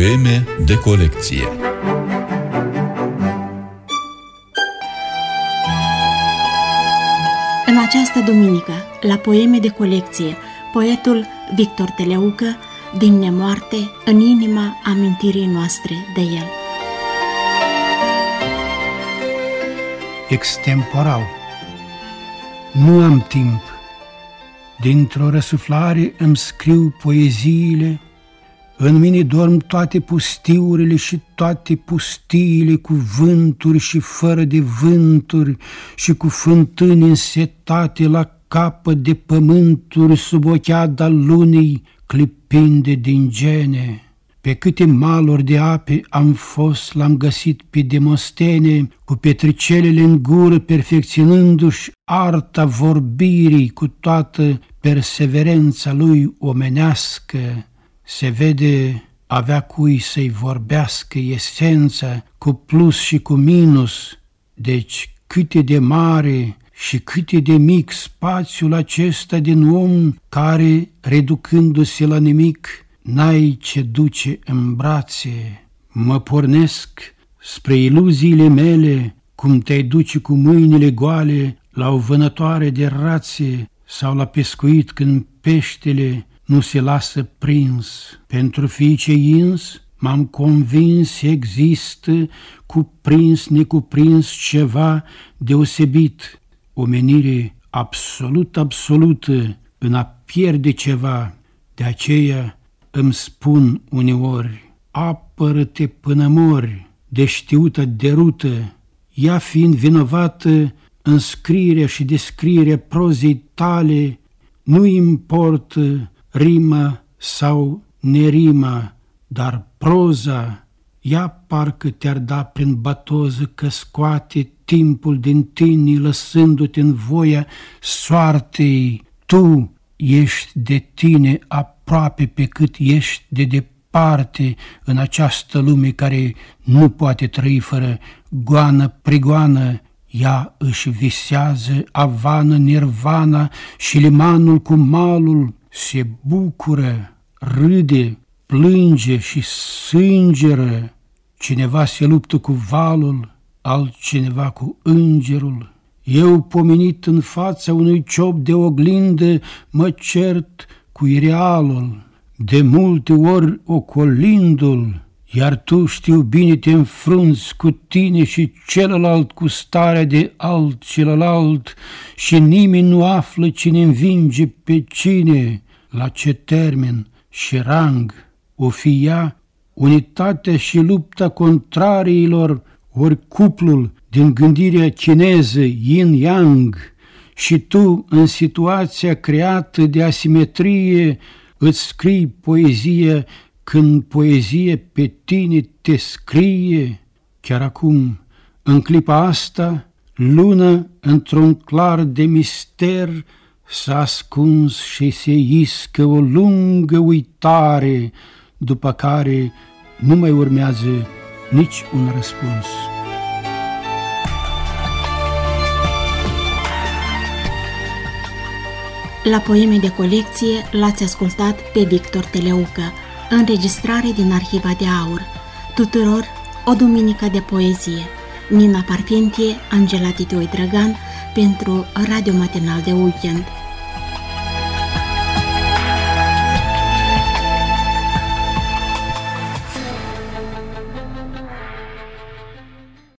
Poeme de colecție În această duminică, la Poeme de colecție, poetul Victor Teleucă, din nemoarte, în inima amintirii noastre de el. Extemporal Nu am timp. Dintr-o răsuflare îmi scriu poeziile, în mine dorm toate pustiurile și toate pustiile cu vânturi și fără de vânturi și cu fântâni însetate la capă de pământuri sub ocheada lunii clipinde din gene. Pe câte maluri de ape am fost, l-am găsit pe Demostene, cu petricelele în gură, perfecționându-și arta vorbirii cu toată perseverența lui omenească. Se vede avea cui să-i vorbească esența cu plus și cu minus, deci câte de mare și cât e de mic spațiul acesta din om care, reducându-se la nimic, n-ai ce duce în brațe. Mă pornesc spre iluziile mele, cum te-ai duce cu mâinile goale la o vânătoare de rațe sau la pescuit când peștele nu se lasă prins. Pentru fiice ins, m-am convins există cuprins, necuprins ceva deosebit, omenire absolut absolută în a pierde ceva, de aceea îmi spun uneori, apără-te până mori, de știută derută, ea fiind vinovată în scrierea și descrierea prozei tale, nu importă rima sau nerima, dar proza, ea parcă te-ar da prin batoză că scoate timpul din tine, lăsându-te în voia soartei. Tu ești de tine aproape pe cât ești de departe în această lume care nu poate trăi fără goană, prigoană, ea își visează avană, nirvana și limanul cu malul se bucură, râde, plânge și sângeră. Cineva se luptă cu valul, altcineva cu îngerul. Eu, pomenit în fața unui ciop de oglindă, mă cert cu irealul, de multe ori ocolindul, iar tu știu bine te înfrunți cu tine și celălalt cu starea de alt celălalt și nimeni nu află cine învinge pe cine, la ce termen și rang o fi ea, unitatea și lupta contrariilor ori cuplul din gândirea chineză yin-yang și tu, în situația creată de asimetrie, îți scrii poezie când poezie pe tine te scrie, chiar acum, în clipa asta, lună într-un clar de mister s-a ascuns și se iscă o lungă uitare, după care nu mai urmează nici un răspuns. La poeme de colecție l-ați ascultat pe Victor Teleucă, înregistrare din Arhiva de Aur. Tuturor o duminică de poezie. Nina Parfentie, Angela Titoi Drăgan, pentru Radio Matinal de Weekend.